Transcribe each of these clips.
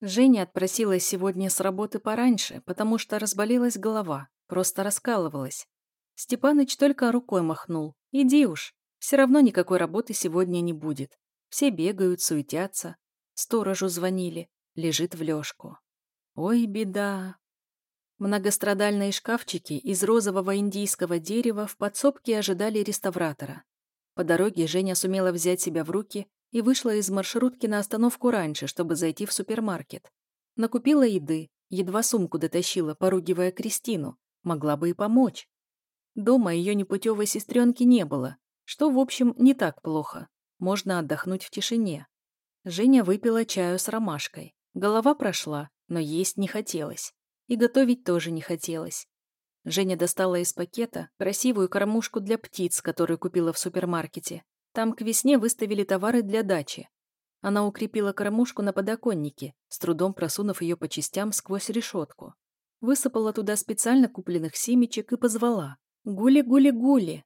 Женя отпросилась сегодня с работы пораньше, потому что разболелась голова, просто раскалывалась. Степаныч только рукой махнул. «Иди уж, все равно никакой работы сегодня не будет. Все бегают, суетятся. Сторожу звонили, лежит в лёжку. Ой, беда. Многострадальные шкафчики из розового индийского дерева в подсобке ожидали реставратора. По дороге Женя сумела взять себя в руки и вышла из маршрутки на остановку раньше, чтобы зайти в супермаркет. Накупила еды, едва сумку дотащила, поругивая Кристину. Могла бы и помочь. Дома ее непутевой сестренки не было, что, в общем, не так плохо. Можно отдохнуть в тишине. Женя выпила чаю с ромашкой. Голова прошла, но есть не хотелось. И готовить тоже не хотелось. Женя достала из пакета красивую кормушку для птиц, которую купила в супермаркете. Там к весне выставили товары для дачи. Она укрепила кормушку на подоконнике, с трудом просунув ее по частям сквозь решетку. Высыпала туда специально купленных семечек и позвала. «Гули-гули-гули!»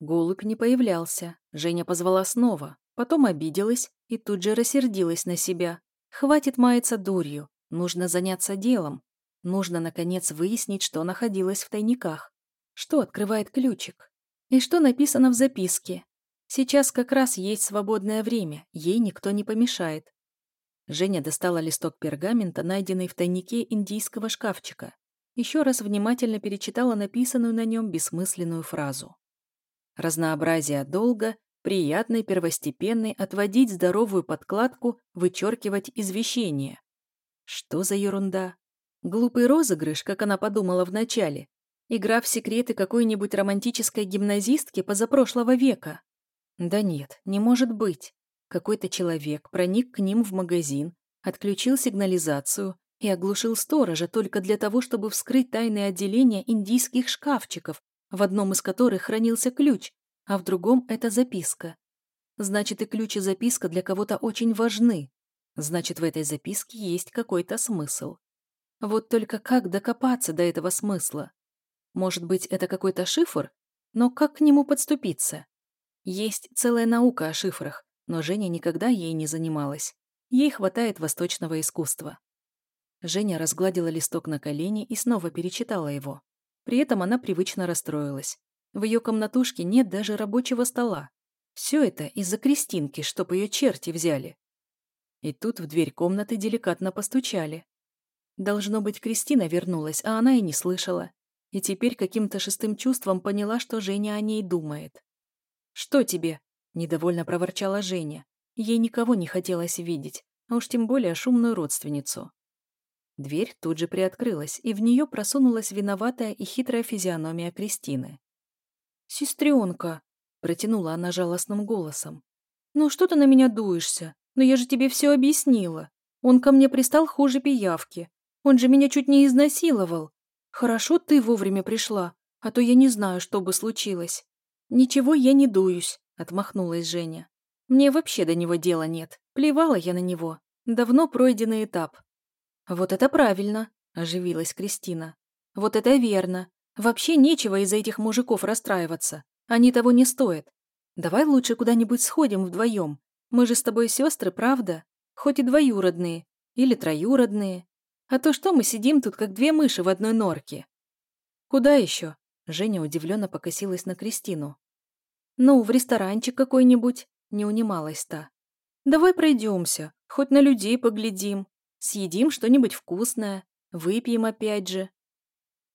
Голубь не появлялся. Женя позвала снова. Потом обиделась и тут же рассердилась на себя. Хватит маяться дурью. Нужно заняться делом. Нужно, наконец, выяснить, что находилось в тайниках. Что открывает ключик. И что написано в записке. Сейчас как раз есть свободное время, ей никто не помешает. Женя достала листок пергамента, найденный в тайнике индийского шкафчика. Еще раз внимательно перечитала написанную на нем бессмысленную фразу. Разнообразие долга, приятный, первостепенный, отводить здоровую подкладку, вычеркивать извещение. Что за ерунда? Глупый розыгрыш, как она подумала вначале. Игра в секреты какой-нибудь романтической гимназистки позапрошлого века. Да нет, не может быть. Какой-то человек проник к ним в магазин, отключил сигнализацию и оглушил сторожа только для того, чтобы вскрыть тайное отделение индийских шкафчиков, в одном из которых хранился ключ, а в другом это записка. Значит, и ключ и записка для кого-то очень важны. Значит, в этой записке есть какой-то смысл. Вот только как докопаться до этого смысла? Может быть, это какой-то шифр? Но как к нему подступиться? Есть целая наука о шифрах, но Женя никогда ей не занималась. Ей хватает восточного искусства. Женя разгладила листок на колени и снова перечитала его. При этом она привычно расстроилась. В ее комнатушке нет даже рабочего стола. Все это из-за Кристинки, чтоб ее черти взяли. И тут в дверь комнаты деликатно постучали. Должно быть, Кристина вернулась, а она и не слышала. И теперь каким-то шестым чувством поняла, что Женя о ней думает. «Что тебе?» – недовольно проворчала Женя. Ей никого не хотелось видеть, а уж тем более шумную родственницу. Дверь тут же приоткрылась, и в нее просунулась виноватая и хитрая физиономия Кристины. «Сестренка!» – протянула она жалостным голосом. «Ну что ты на меня дуешься? Но я же тебе все объяснила. Он ко мне пристал хуже пиявки. Он же меня чуть не изнасиловал. Хорошо ты вовремя пришла, а то я не знаю, что бы случилось. «Ничего я не дуюсь», — отмахнулась Женя. «Мне вообще до него дела нет. Плевала я на него. Давно пройденный этап». «Вот это правильно», — оживилась Кристина. «Вот это верно. Вообще нечего из-за этих мужиков расстраиваться. Они того не стоят. Давай лучше куда-нибудь сходим вдвоем. Мы же с тобой сестры, правда? Хоть и двоюродные. Или троюродные. А то что мы сидим тут, как две мыши в одной норке?» «Куда еще?» Женя удивленно покосилась на Кристину. «Ну, в ресторанчик какой-нибудь», — не унималась та. «Давай пройдемся, хоть на людей поглядим, съедим что-нибудь вкусное, выпьем опять же».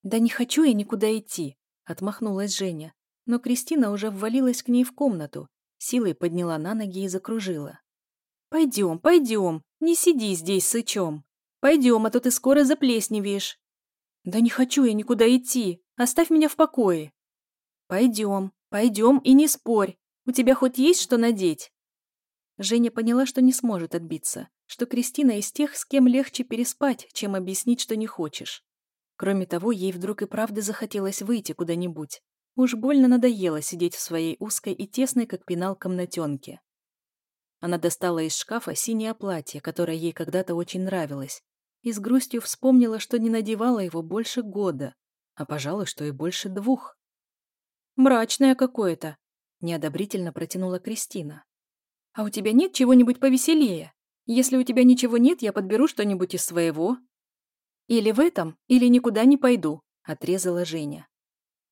«Да не хочу я никуда идти», — отмахнулась Женя. Но Кристина уже ввалилась к ней в комнату, силой подняла на ноги и закружила. «Пойдем, пойдем, не сиди здесь сычом. Пойдем, а то ты скоро заплесневеешь». «Да не хочу я никуда идти, оставь меня в покое». «Пойдем, пойдем и не спорь, у тебя хоть есть что надеть?» Женя поняла, что не сможет отбиться, что Кристина из тех, с кем легче переспать, чем объяснить, что не хочешь. Кроме того, ей вдруг и правда захотелось выйти куда-нибудь. Уж больно надоело сидеть в своей узкой и тесной, как пенал, комнатенке. Она достала из шкафа синее платье, которое ей когда-то очень нравилось, и с грустью вспомнила, что не надевала его больше года, а, пожалуй, что и больше двух. «Мрачное какое-то», — неодобрительно протянула Кристина. «А у тебя нет чего-нибудь повеселее? Если у тебя ничего нет, я подберу что-нибудь из своего». «Или в этом, или никуда не пойду», — отрезала Женя.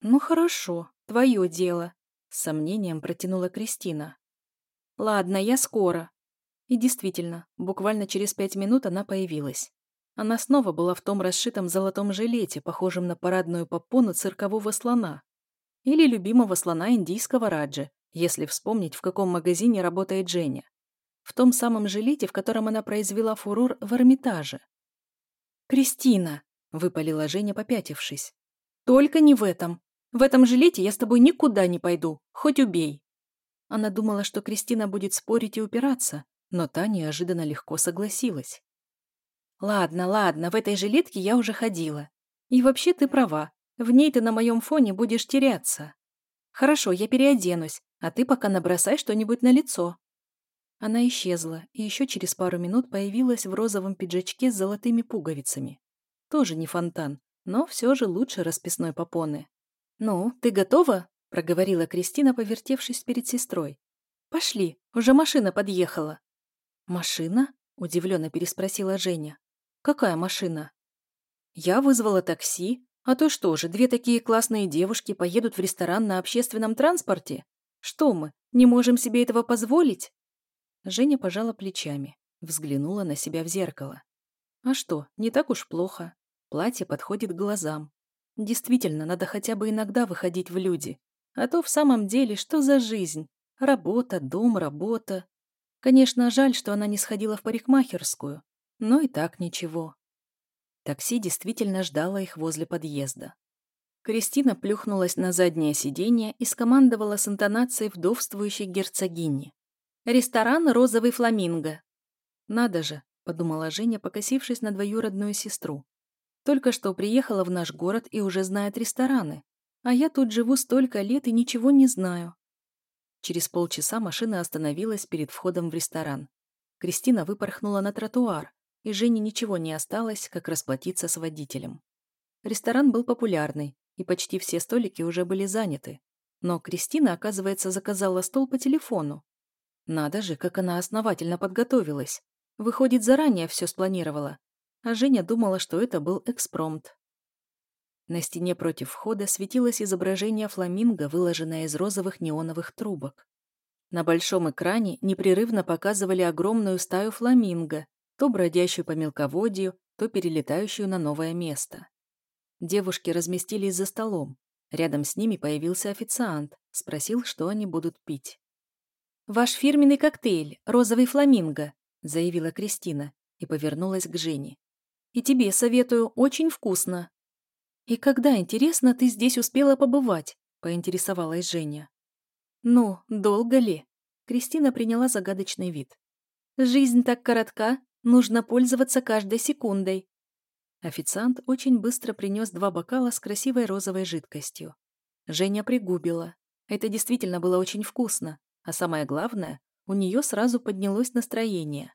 «Ну хорошо, твое дело», — с сомнением протянула Кристина. «Ладно, я скоро». И действительно, буквально через пять минут она появилась. Она снова была в том расшитом золотом жилете, похожем на парадную попону циркового слона. Или любимого слона индийского раджи, если вспомнить, в каком магазине работает Женя. В том самом жилете, в котором она произвела фурор в Эрмитаже. «Кристина!» — выпалила Женя, попятившись. «Только не в этом. В этом жилете я с тобой никуда не пойду, хоть убей». Она думала, что Кристина будет спорить и упираться, но та неожиданно легко согласилась. «Ладно, ладно, в этой жилетке я уже ходила. И вообще ты права, в ней ты на моем фоне будешь теряться. Хорошо, я переоденусь, а ты пока набросай что-нибудь на лицо». Она исчезла и еще через пару минут появилась в розовом пиджачке с золотыми пуговицами. Тоже не фонтан, но все же лучше расписной попоны. «Ну, ты готова?» – проговорила Кристина, повертевшись перед сестрой. «Пошли, уже машина подъехала». «Машина?» – удивленно переспросила Женя. «Какая машина?» «Я вызвала такси. А то что же, две такие классные девушки поедут в ресторан на общественном транспорте? Что мы, не можем себе этого позволить?» Женя пожала плечами, взглянула на себя в зеркало. А что, не так уж плохо. Платье подходит глазам. Действительно, надо хотя бы иногда выходить в люди. А то в самом деле, что за жизнь? Работа, дом, работа. Конечно, жаль, что она не сходила в парикмахерскую. Но и так ничего. Такси действительно ждало их возле подъезда. Кристина плюхнулась на заднее сиденье и скомандовала с интонацией вдовствующей герцогини. Ресторан «Розовый фламинго». «Надо же», — подумала Женя, покосившись на двоюродную сестру. «Только что приехала в наш город и уже знает рестораны. А я тут живу столько лет и ничего не знаю». Через полчаса машина остановилась перед входом в ресторан. Кристина выпорхнула на тротуар, и Жене ничего не осталось, как расплатиться с водителем. Ресторан был популярный, и почти все столики уже были заняты. Но Кристина, оказывается, заказала стол по телефону. Надо же, как она основательно подготовилась. Выходит, заранее все спланировала. А Женя думала, что это был экспромт. На стене против входа светилось изображение фламинго, выложенное из розовых неоновых трубок. На большом экране непрерывно показывали огромную стаю фламинго, то бродящую по мелководью, то перелетающую на новое место. Девушки разместились за столом. Рядом с ними появился официант, спросил, что они будут пить. «Ваш фирменный коктейль, розовый фламинго», заявила Кристина и повернулась к Жене. «И тебе советую, очень вкусно». «И когда, интересно, ты здесь успела побывать?» поинтересовалась Женя. «Ну, долго ли?» Кристина приняла загадочный вид. «Жизнь так коротка, нужно пользоваться каждой секундой». Официант очень быстро принес два бокала с красивой розовой жидкостью. Женя пригубила. Это действительно было очень вкусно, а самое главное, у нее сразу поднялось настроение.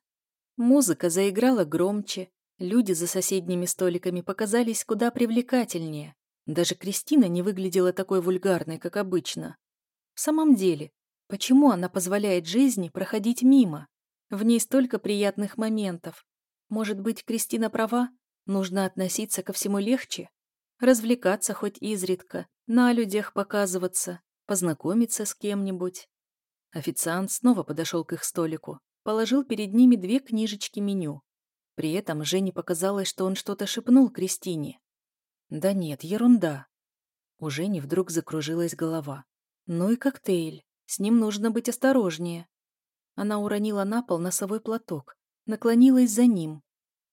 Музыка заиграла громче, люди за соседними столиками показались куда привлекательнее. Даже Кристина не выглядела такой вульгарной, как обычно. В самом деле, почему она позволяет жизни проходить мимо? В ней столько приятных моментов. Может быть, Кристина права? Нужно относиться ко всему легче? Развлекаться хоть изредка, на людях показываться, познакомиться с кем-нибудь. Официант снова подошел к их столику, положил перед ними две книжечки меню. При этом Жене показалось, что он что-то шепнул Кристине. Да нет, ерунда. У Жени вдруг закружилась голова. Ну и коктейль. С ним нужно быть осторожнее. Она уронила на пол носовой платок, наклонилась за ним.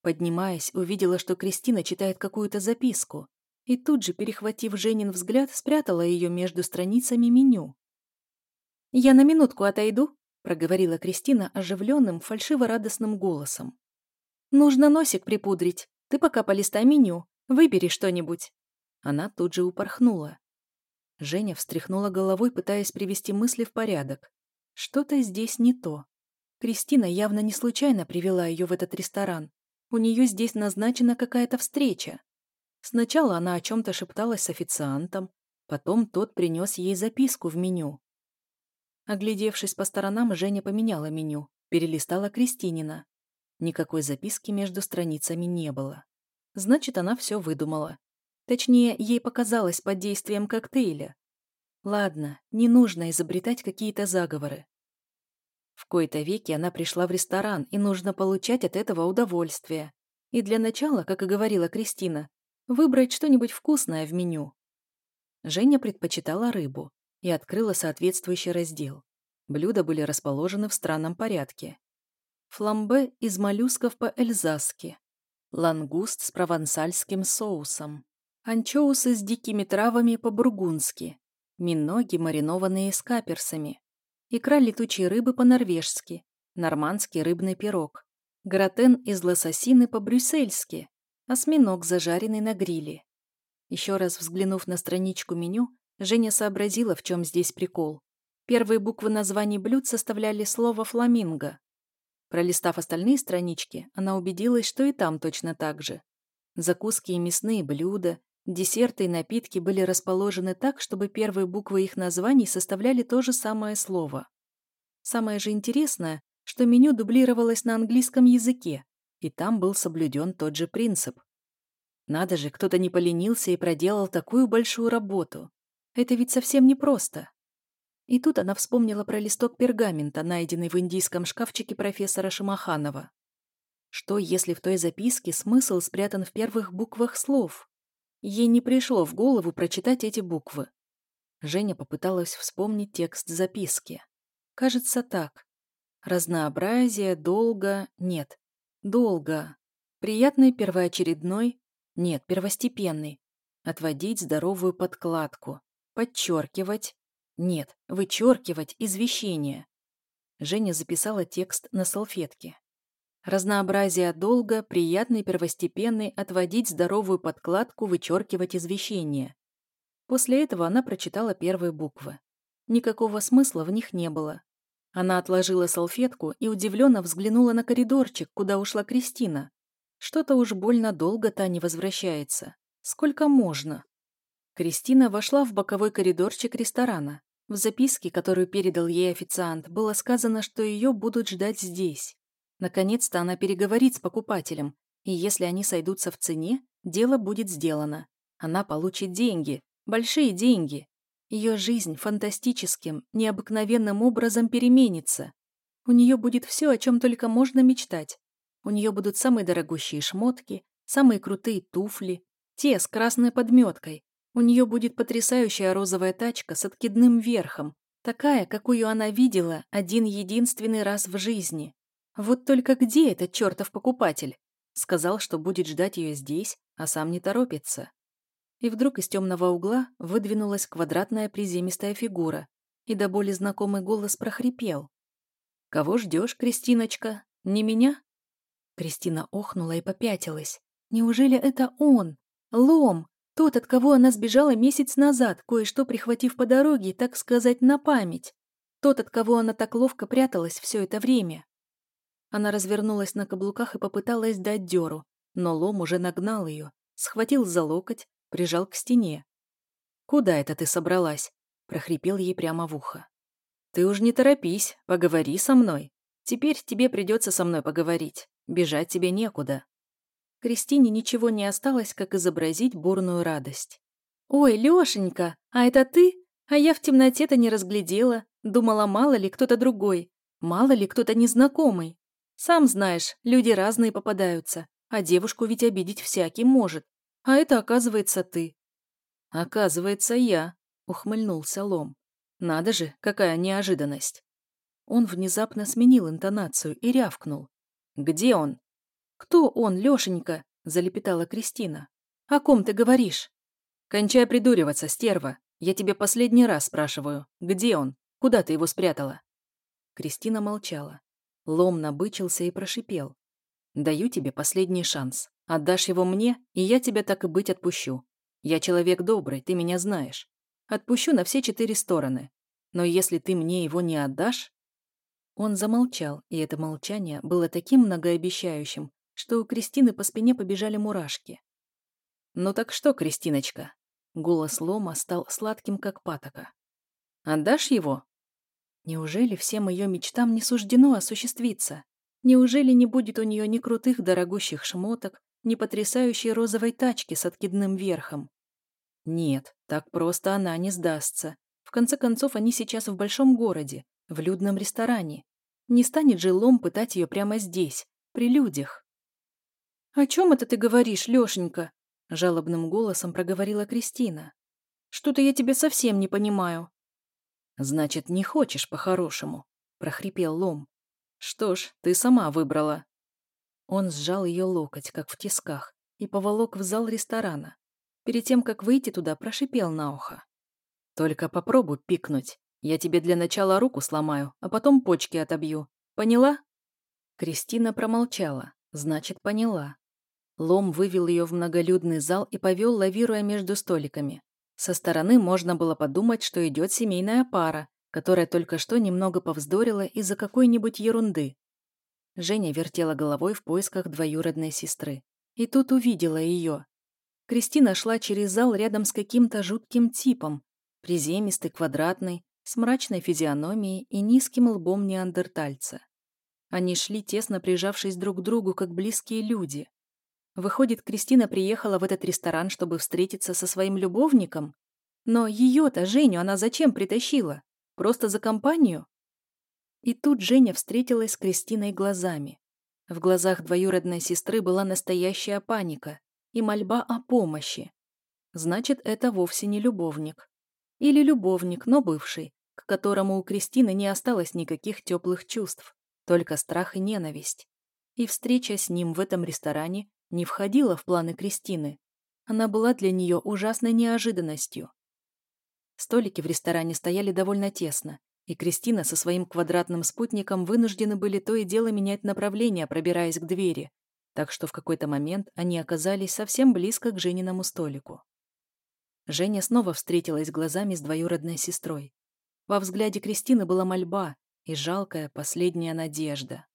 Поднимаясь, увидела, что Кристина читает какую-то записку, и тут же, перехватив Женин взгляд, спрятала ее между страницами меню. «Я на минутку отойду», — проговорила Кристина оживленным, фальшиво-радостным голосом. «Нужно носик припудрить. Ты пока полистай меню. Выбери что-нибудь». Она тут же упорхнула. Женя встряхнула головой, пытаясь привести мысли в порядок. Что-то здесь не то. Кристина явно не случайно привела ее в этот ресторан. У нее здесь назначена какая-то встреча. Сначала она о чем-то шепталась с официантом, потом тот принес ей записку в меню. Оглядевшись по сторонам, Женя поменяла меню, перелистала Кристинина. Никакой записки между страницами не было. Значит, она все выдумала. Точнее, ей показалось под действием коктейля. Ладно, не нужно изобретать какие-то заговоры. В кои-то веки она пришла в ресторан, и нужно получать от этого удовольствие. И для начала, как и говорила Кристина, выбрать что-нибудь вкусное в меню. Женя предпочитала рыбу и открыла соответствующий раздел. Блюда были расположены в странном порядке. Фламбе из моллюсков по-эльзасски, лангуст с провансальским соусом, анчоусы с дикими травами по-бургундски, миноги, маринованные с каперсами, икра летучей рыбы по-норвежски, нормандский рыбный пирог, гратен из лососины по-брюссельски, осьминог, зажаренный на гриле. Еще раз взглянув на страничку меню, Женя сообразила, в чем здесь прикол. Первые буквы названий блюд составляли слово «фламинго». Пролистав остальные странички, она убедилась, что и там точно так же. Закуски и мясные блюда, Десерты и напитки были расположены так, чтобы первые буквы их названий составляли то же самое слово. Самое же интересное, что меню дублировалось на английском языке, и там был соблюден тот же принцип. Надо же, кто-то не поленился и проделал такую большую работу. Это ведь совсем непросто. И тут она вспомнила про листок пергамента, найденный в индийском шкафчике профессора Шамаханова. Что, если в той записке смысл спрятан в первых буквах слов? Ей не пришло в голову прочитать эти буквы. Женя попыталась вспомнить текст записки. Кажется, так. Разнообразие, долго, нет. Долго. Приятный первоочередной, нет, первостепенный. Отводить здоровую подкладку. Подчеркивать, нет, вычеркивать извещение. Женя записала текст на салфетке. Разнообразие долго, приятный первостепенный, отводить здоровую подкладку, вычеркивать извещение. После этого она прочитала первые буквы. Никакого смысла в них не было. Она отложила салфетку и удивленно взглянула на коридорчик, куда ушла Кристина. Что-то уж больно долго та не возвращается. Сколько можно? Кристина вошла в боковой коридорчик ресторана. В записке, которую передал ей официант, было сказано, что ее будут ждать здесь. Наконец-то она переговорит с покупателем, и если они сойдутся в цене, дело будет сделано. Она получит деньги, большие деньги. Ее жизнь фантастическим, необыкновенным образом переменится. У нее будет все, о чем только можно мечтать. У нее будут самые дорогущие шмотки, самые крутые туфли, те с красной подметкой. У нее будет потрясающая розовая тачка с откидным верхом, такая, какую она видела один единственный раз в жизни. Вот только где этот чертов покупатель? Сказал, что будет ждать ее здесь, а сам не торопится. И вдруг из темного угла выдвинулась квадратная приземистая фигура, и до боли знакомый голос прохрипел. «Кого ждешь, Кристиночка? Не меня?» Кристина охнула и попятилась. «Неужели это он? Лом! Тот, от кого она сбежала месяц назад, кое-что прихватив по дороге, так сказать, на память. Тот, от кого она так ловко пряталась все это время. Она развернулась на каблуках и попыталась дать дёру, но лом уже нагнал ее, схватил за локоть, прижал к стене. «Куда это ты собралась?» – прохрипел ей прямо в ухо. «Ты уж не торопись, поговори со мной. Теперь тебе придется со мной поговорить. Бежать тебе некуда». Кристине ничего не осталось, как изобразить бурную радость. «Ой, Лёшенька, а это ты? А я в темноте-то не разглядела. Думала, мало ли кто-то другой. Мало ли кто-то незнакомый. Сам знаешь, люди разные попадаются, а девушку ведь обидеть всякий может. А это, оказывается, ты. Оказывается, я, ухмыльнулся Лом. Надо же, какая неожиданность. Он внезапно сменил интонацию и рявкнул. «Где он?» «Кто он, Лешенька?» – залепетала Кристина. «О ком ты говоришь?» «Кончай придуриваться, стерва. Я тебе последний раз спрашиваю. Где он? Куда ты его спрятала?» Кристина молчала. Лом набычился и прошипел. «Даю тебе последний шанс. Отдашь его мне, и я тебя так и быть отпущу. Я человек добрый, ты меня знаешь. Отпущу на все четыре стороны. Но если ты мне его не отдашь...» Он замолчал, и это молчание было таким многообещающим, что у Кристины по спине побежали мурашки. «Ну так что, Кристиночка?» Голос Лома стал сладким, как патока. «Отдашь его?» Неужели всем ее мечтам не суждено осуществиться? Неужели не будет у нее ни крутых дорогущих шмоток, ни потрясающей розовой тачки с откидным верхом? Нет, так просто она не сдастся. В конце концов, они сейчас в большом городе, в людном ресторане. Не станет же Лом пытать ее прямо здесь, при людях. «О чем это ты говоришь, Лешенька?» Жалобным голосом проговорила Кристина. «Что-то я тебя совсем не понимаю». «Значит, не хочешь по-хорошему», — прохрипел Лом. «Что ж, ты сама выбрала». Он сжал ее локоть, как в тисках, и поволок в зал ресторана. Перед тем, как выйти туда, прошипел на ухо. «Только попробуй пикнуть. Я тебе для начала руку сломаю, а потом почки отобью. Поняла?» Кристина промолчала. Значит, поняла. Лом вывел ее в многолюдный зал и повел, лавируя между столиками. Со стороны можно было подумать, что идет семейная пара, которая только что немного повздорила из-за какой-нибудь ерунды. Женя вертела головой в поисках двоюродной сестры. И тут увидела ее. Кристина шла через зал рядом с каким-то жутким типом, приземистый, квадратный, с мрачной физиономией и низким лбом неандертальца. Они шли, тесно прижавшись друг к другу, как близкие люди. Выходит, Кристина приехала в этот ресторан, чтобы встретиться со своим любовником? Но ее-то, Женю, она зачем притащила? Просто за компанию? И тут Женя встретилась с Кристиной глазами. В глазах двоюродной сестры была настоящая паника и мольба о помощи. Значит, это вовсе не любовник. Или любовник, но бывший, к которому у Кристины не осталось никаких теплых чувств, только страх и ненависть. И встреча с ним в этом ресторане не входила в планы Кристины. Она была для нее ужасной неожиданностью. Столики в ресторане стояли довольно тесно, и Кристина со своим квадратным спутником вынуждены были то и дело менять направление, пробираясь к двери, так что в какой-то момент они оказались совсем близко к Жениному столику. Женя снова встретилась глазами с двоюродной сестрой. Во взгляде Кристины была мольба и жалкая последняя надежда.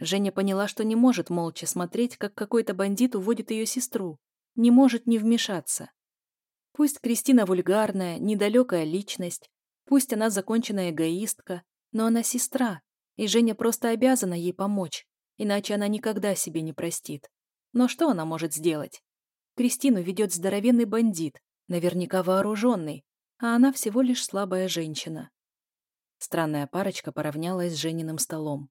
Женя поняла, что не может молча смотреть, как какой-то бандит уводит ее сестру, не может не вмешаться. Пусть Кристина вульгарная, недалекая личность, пусть она законченная эгоистка, но она сестра, и Женя просто обязана ей помочь, иначе она никогда себе не простит. Но что она может сделать? Кристину ведет здоровенный бандит, наверняка вооруженный, а она всего лишь слабая женщина. Странная парочка поравнялась с Жениным столом.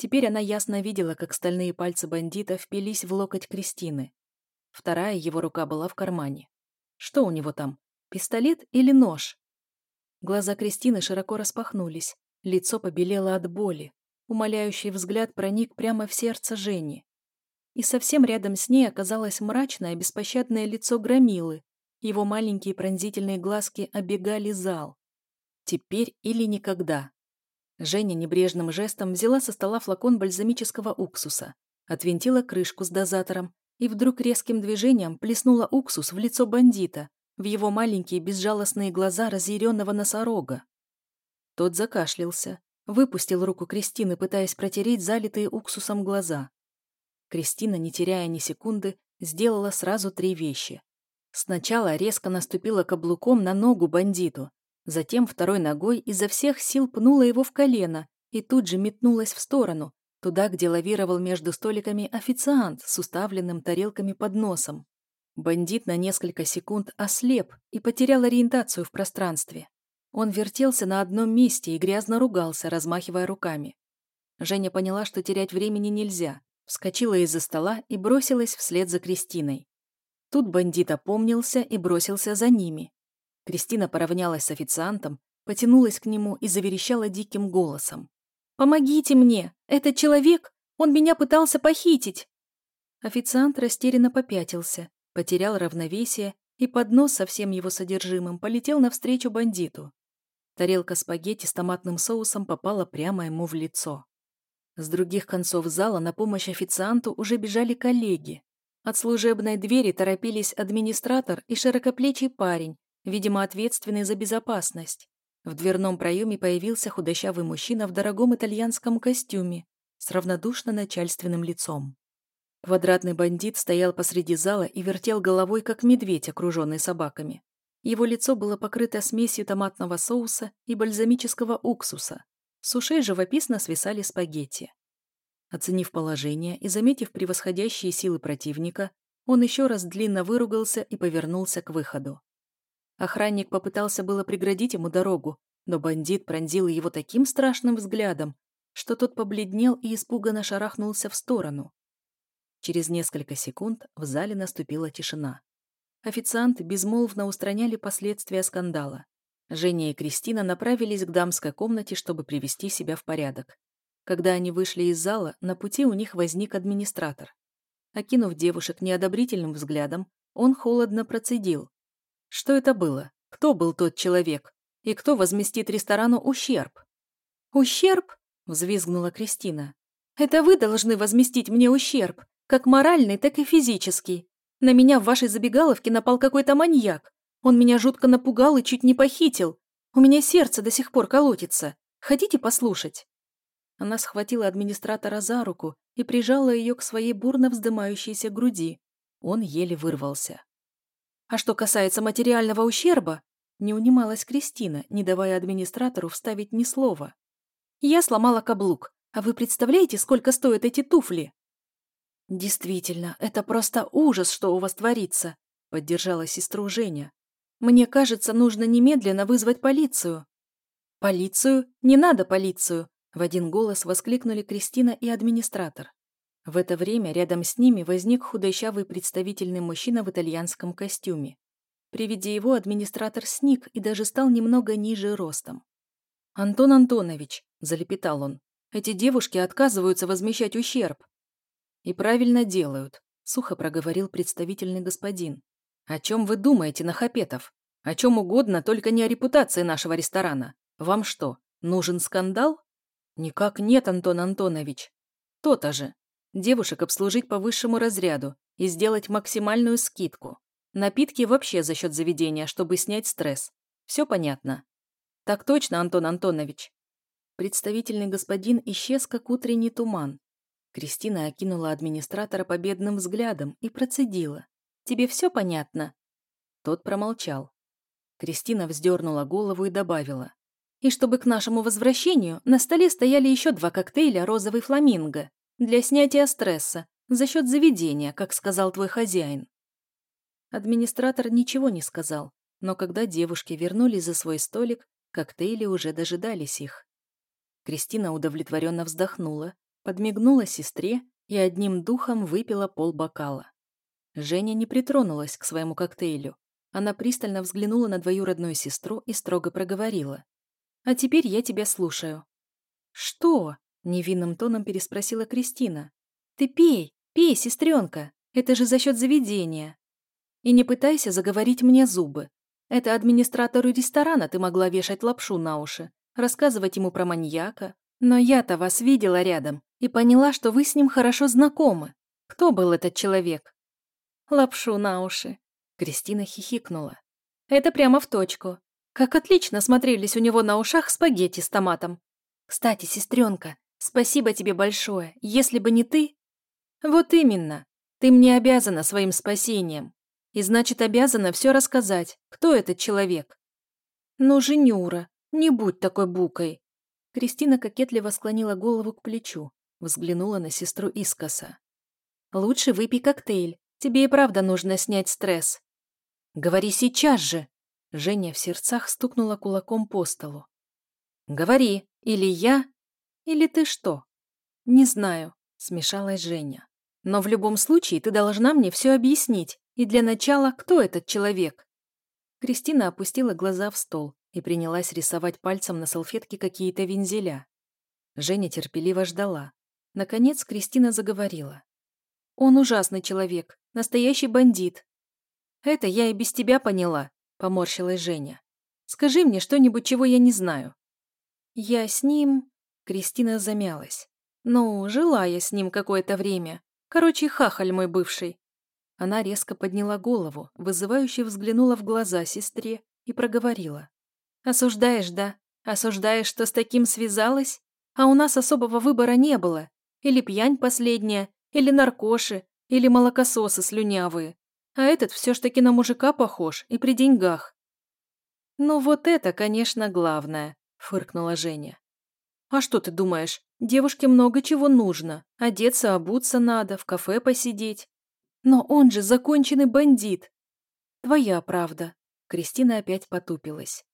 Теперь она ясно видела, как стальные пальцы бандита впились в локоть Кристины. Вторая его рука была в кармане. Что у него там? Пистолет или нож? Глаза Кристины широко распахнулись. Лицо побелело от боли. Умоляющий взгляд проник прямо в сердце Жени. И совсем рядом с ней оказалось мрачное, беспощадное лицо Громилы. Его маленькие пронзительные глазки обегали зал. Теперь или никогда. Женя небрежным жестом взяла со стола флакон бальзамического уксуса, отвинтила крышку с дозатором и вдруг резким движением плеснула уксус в лицо бандита, в его маленькие безжалостные глаза разъяренного носорога. Тот закашлялся, выпустил руку Кристины, пытаясь протереть залитые уксусом глаза. Кристина, не теряя ни секунды, сделала сразу три вещи. Сначала резко наступила каблуком на ногу бандиту, Затем второй ногой изо всех сил пнула его в колено и тут же метнулась в сторону, туда, где лавировал между столиками официант с уставленным тарелками под носом. Бандит на несколько секунд ослеп и потерял ориентацию в пространстве. Он вертелся на одном месте и грязно ругался, размахивая руками. Женя поняла, что терять времени нельзя, вскочила из-за стола и бросилась вслед за Кристиной. Тут бандит опомнился и бросился за ними. Кристина поравнялась с официантом, потянулась к нему и заверещала диким голосом. «Помогите мне! Этот человек! Он меня пытался похитить!» Официант растерянно попятился, потерял равновесие и поднос со всем его содержимым полетел навстречу бандиту. Тарелка спагетти с томатным соусом попала прямо ему в лицо. С других концов зала на помощь официанту уже бежали коллеги. От служебной двери торопились администратор и широкоплечий парень, видимо, ответственный за безопасность. В дверном проеме появился худощавый мужчина в дорогом итальянском костюме с равнодушно начальственным лицом. Квадратный бандит стоял посреди зала и вертел головой, как медведь, окруженный собаками. Его лицо было покрыто смесью томатного соуса и бальзамического уксуса. С ушей живописно свисали спагетти. Оценив положение и заметив превосходящие силы противника, он еще раз длинно выругался и повернулся к выходу. Охранник попытался было преградить ему дорогу, но бандит пронзил его таким страшным взглядом, что тот побледнел и испуганно шарахнулся в сторону. Через несколько секунд в зале наступила тишина. Официанты безмолвно устраняли последствия скандала. Женя и Кристина направились к дамской комнате, чтобы привести себя в порядок. Когда они вышли из зала, на пути у них возник администратор. Окинув девушек неодобрительным взглядом, он холодно процедил. Что это было? Кто был тот человек? И кто возместит ресторану ущерб? «Ущерб?» – взвизгнула Кристина. «Это вы должны возместить мне ущерб, как моральный, так и физический. На меня в вашей забегаловке напал какой-то маньяк. Он меня жутко напугал и чуть не похитил. У меня сердце до сих пор колотится. Хотите послушать?» Она схватила администратора за руку и прижала ее к своей бурно вздымающейся груди. Он еле вырвался. А что касается материального ущерба, не унималась Кристина, не давая администратору вставить ни слова. Я сломала каблук, а вы представляете, сколько стоят эти туфли? Действительно, это просто ужас, что у вас творится, поддержала сестру Женя. Мне кажется, нужно немедленно вызвать полицию. Полицию? Не надо полицию, в один голос воскликнули Кристина и администратор. В это время рядом с ними возник худощавый представительный мужчина в итальянском костюме. При виде его администратор сник и даже стал немного ниже ростом. «Антон Антонович», – залепетал он, – «эти девушки отказываются возмещать ущерб». «И правильно делают», – сухо проговорил представительный господин. «О чем вы думаете, Нахапетов? О чем угодно, только не о репутации нашего ресторана. Вам что, нужен скандал?» «Никак нет, Антон Антонович. То-то же. Девушек обслужить по высшему разряду и сделать максимальную скидку. Напитки вообще за счет заведения, чтобы снять стресс. Все понятно?» «Так точно, Антон Антонович». Представительный господин исчез, как утренний туман. Кристина окинула администратора победным взглядом и процедила. «Тебе все понятно?» Тот промолчал. Кристина вздернула голову и добавила. И чтобы к нашему возвращению на столе стояли еще два коктейля «Розовый фламинго» для снятия стресса за счет заведения, как сказал твой хозяин. Администратор ничего не сказал, но когда девушки вернулись за свой столик, коктейли уже дожидались их. Кристина удовлетворенно вздохнула, подмигнула сестре и одним духом выпила полбокала. Женя не притронулась к своему коктейлю. Она пристально взглянула на двоюродную сестру и строго проговорила. А теперь я тебя слушаю». «Что?» — невинным тоном переспросила Кристина. «Ты пей, пей, сестренка. Это же за счет заведения. И не пытайся заговорить мне зубы. Это администратору ресторана ты могла вешать лапшу на уши, рассказывать ему про маньяка. Но я-то вас видела рядом и поняла, что вы с ним хорошо знакомы. Кто был этот человек?» «Лапшу на уши», — Кристина хихикнула. «Это прямо в точку. Как отлично смотрелись у него на ушах спагетти с томатом. Кстати, сестренка, спасибо тебе большое. Если бы не ты... Вот именно. Ты мне обязана своим спасением. И значит, обязана все рассказать, кто этот человек. Ну, Женюра, не будь такой букой. Кристина кокетливо склонила голову к плечу, взглянула на сестру искоса. Лучше выпей коктейль. Тебе и правда нужно снять стресс. Говори сейчас же, Женя в сердцах стукнула кулаком по столу. «Говори, или я, или ты что?» «Не знаю», — смешалась Женя. «Но в любом случае ты должна мне все объяснить. И для начала, кто этот человек?» Кристина опустила глаза в стол и принялась рисовать пальцем на салфетке какие-то вензеля. Женя терпеливо ждала. Наконец Кристина заговорила. «Он ужасный человек, настоящий бандит. Это я и без тебя поняла поморщилась Женя. «Скажи мне что-нибудь, чего я не знаю». «Я с ним...» Кристина замялась. «Ну, жила я с ним какое-то время. Короче, хахаль мой бывший». Она резко подняла голову, вызывающе взглянула в глаза сестре и проговорила. «Осуждаешь, да? Осуждаешь, что с таким связалась? А у нас особого выбора не было. Или пьянь последняя, или наркоши, или молокососы слюнявые. А этот все ж таки на мужика похож и при деньгах. «Ну вот это, конечно, главное», — фыркнула Женя. «А что ты думаешь? Девушке много чего нужно. Одеться, обуться надо, в кафе посидеть. Но он же законченный бандит. Твоя правда. Кристина опять потупилась.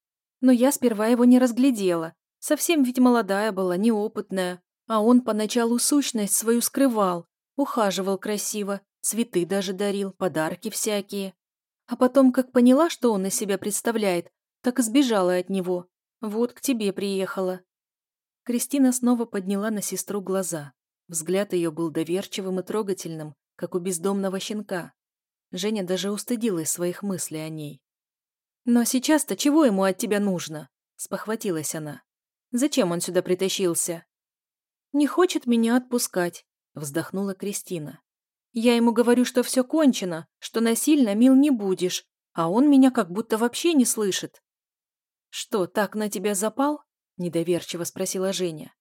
Но я сперва его не разглядела. Совсем ведь молодая была, неопытная. А он поначалу сущность свою скрывал. Ухаживал красиво, цветы даже дарил, подарки всякие. А потом, как поняла, что он из себя представляет, так и сбежала от него. Вот к тебе приехала. Кристина снова подняла на сестру глаза. Взгляд ее был доверчивым и трогательным, как у бездомного щенка. Женя даже устыдилась своих мыслей о ней. «Но сейчас-то чего ему от тебя нужно?» – спохватилась она. «Зачем он сюда притащился?» «Не хочет меня отпускать», – вздохнула Кристина. «Я ему говорю, что все кончено, что насильно мил не будешь, а он меня как будто вообще не слышит». «Что, так на тебя запал?» – недоверчиво спросила Женя.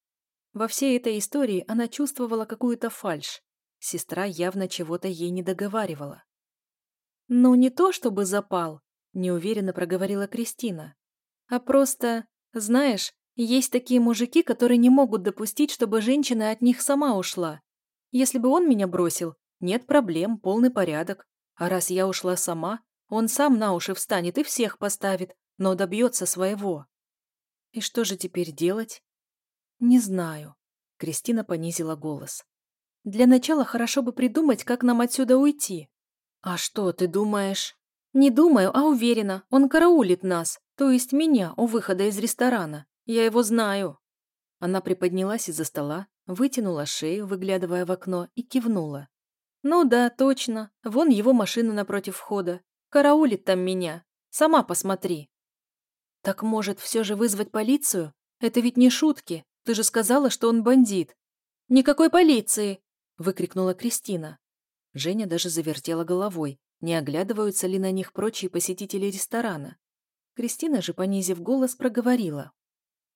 Во всей этой истории она чувствовала какую-то фальшь. Сестра явно чего-то ей не договаривала. «Ну, не то чтобы запал», – неуверенно проговорила Кристина. «А просто, знаешь, есть такие мужики, которые не могут допустить, чтобы женщина от них сама ушла. Если бы он меня бросил, нет проблем, полный порядок. А раз я ушла сама, он сам на уши встанет и всех поставит, но добьется своего. И что же теперь делать? Не знаю. Кристина понизила голос. Для начала хорошо бы придумать, как нам отсюда уйти. А что, ты думаешь? Не думаю, а уверена. Он караулит нас, то есть меня, у выхода из ресторана. Я его знаю. Она приподнялась из-за стола, вытянула шею, выглядывая в окно, и кивнула. «Ну да, точно. Вон его машина напротив входа. Караулит там меня. Сама посмотри». «Так, может, все же вызвать полицию? Это ведь не шутки. Ты же сказала, что он бандит». «Никакой полиции!» – выкрикнула Кристина. Женя даже завертела головой, не оглядываются ли на них прочие посетители ресторана. Кристина же, понизив голос, проговорила.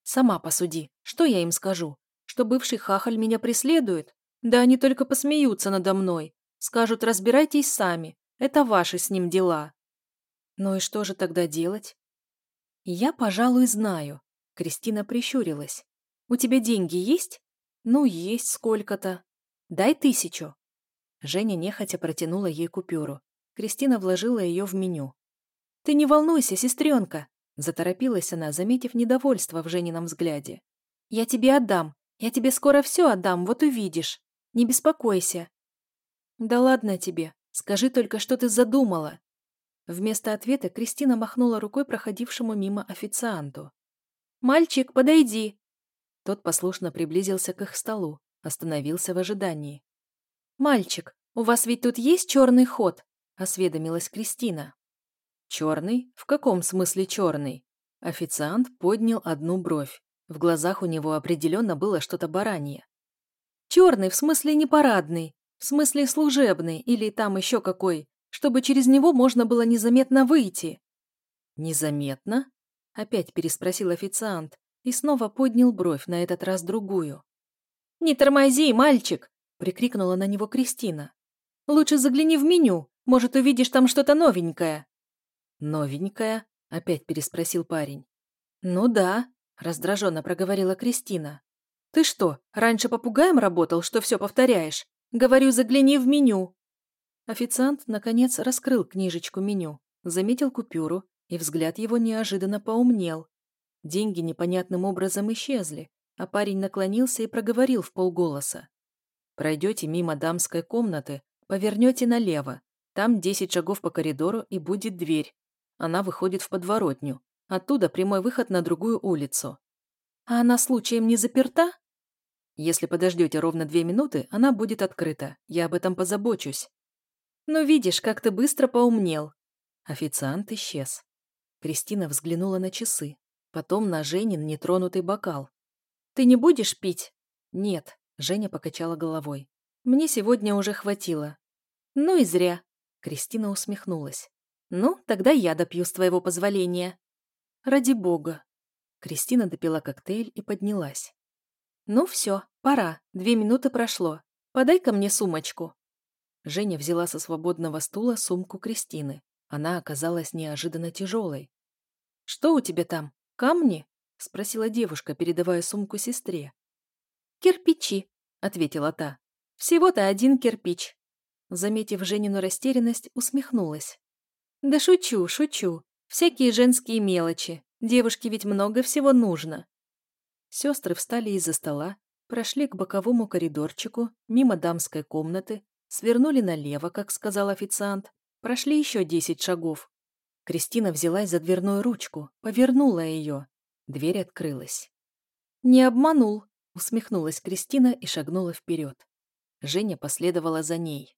«Сама посуди. Что я им скажу? Что бывший хахаль меня преследует? Да они только посмеются надо мной. Скажут, разбирайтесь сами. Это ваши с ним дела». «Ну и что же тогда делать?» «Я, пожалуй, знаю». Кристина прищурилась. «У тебя деньги есть?» «Ну, есть сколько-то. Дай тысячу». Женя нехотя протянула ей купюру. Кристина вложила ее в меню. «Ты не волнуйся, сестренка!» Заторопилась она, заметив недовольство в Женином взгляде. «Я тебе отдам. Я тебе скоро все отдам, вот увидишь. Не беспокойся». «Да ладно тебе. Скажи только, что ты задумала. Вместо ответа Кристина махнула рукой проходившему мимо официанту. «Мальчик, подойди!» Тот послушно приблизился к их столу, остановился в ожидании. «Мальчик, у вас ведь тут есть черный ход?» – осведомилась Кристина. «Черный? В каком смысле черный?» Официант поднял одну бровь. В глазах у него определенно было что-то баранье. «Черный в смысле не парадный, в смысле служебный или там еще какой чтобы через него можно было незаметно выйти. «Незаметно?» – опять переспросил официант и снова поднял бровь, на этот раз другую. «Не тормози, мальчик!» – прикрикнула на него Кристина. «Лучше загляни в меню, может, увидишь там что-то новенькое». «Новенькое?» – опять переспросил парень. «Ну да», – раздраженно проговорила Кристина. «Ты что, раньше попугаем работал, что все повторяешь? Говорю, загляни в меню». Официант, наконец, раскрыл книжечку меню, заметил купюру, и взгляд его неожиданно поумнел. Деньги непонятным образом исчезли, а парень наклонился и проговорил в полголоса. «Пройдете мимо дамской комнаты, повернете налево. Там десять шагов по коридору и будет дверь. Она выходит в подворотню. Оттуда прямой выход на другую улицу. А она случаем не заперта? Если подождете ровно две минуты, она будет открыта. Я об этом позабочусь. «Ну, видишь, как ты быстро поумнел». Официант исчез. Кристина взглянула на часы, потом на Женин нетронутый бокал. «Ты не будешь пить?» «Нет», — Женя покачала головой. «Мне сегодня уже хватило». «Ну и зря», — Кристина усмехнулась. «Ну, тогда я допью с твоего позволения». «Ради бога». Кристина допила коктейль и поднялась. «Ну все, пора, две минуты прошло. Подай-ка мне сумочку». Женя взяла со свободного стула сумку Кристины. Она оказалась неожиданно тяжелой. «Что у тебя там? Камни?» – спросила девушка, передавая сумку сестре. «Кирпичи», — ответила та. «Всего-то один кирпич». Заметив Женину растерянность, усмехнулась. «Да шучу, шучу. Всякие женские мелочи. Девушке ведь много всего нужно». Сестры встали из-за стола, прошли к боковому коридорчику, мимо дамской комнаты, свернули налево, как сказал официант, прошли еще десять шагов. Кристина взялась за дверную ручку, повернула ее. Дверь открылась. «Не обманул», — усмехнулась Кристина и шагнула вперед. Женя последовала за ней.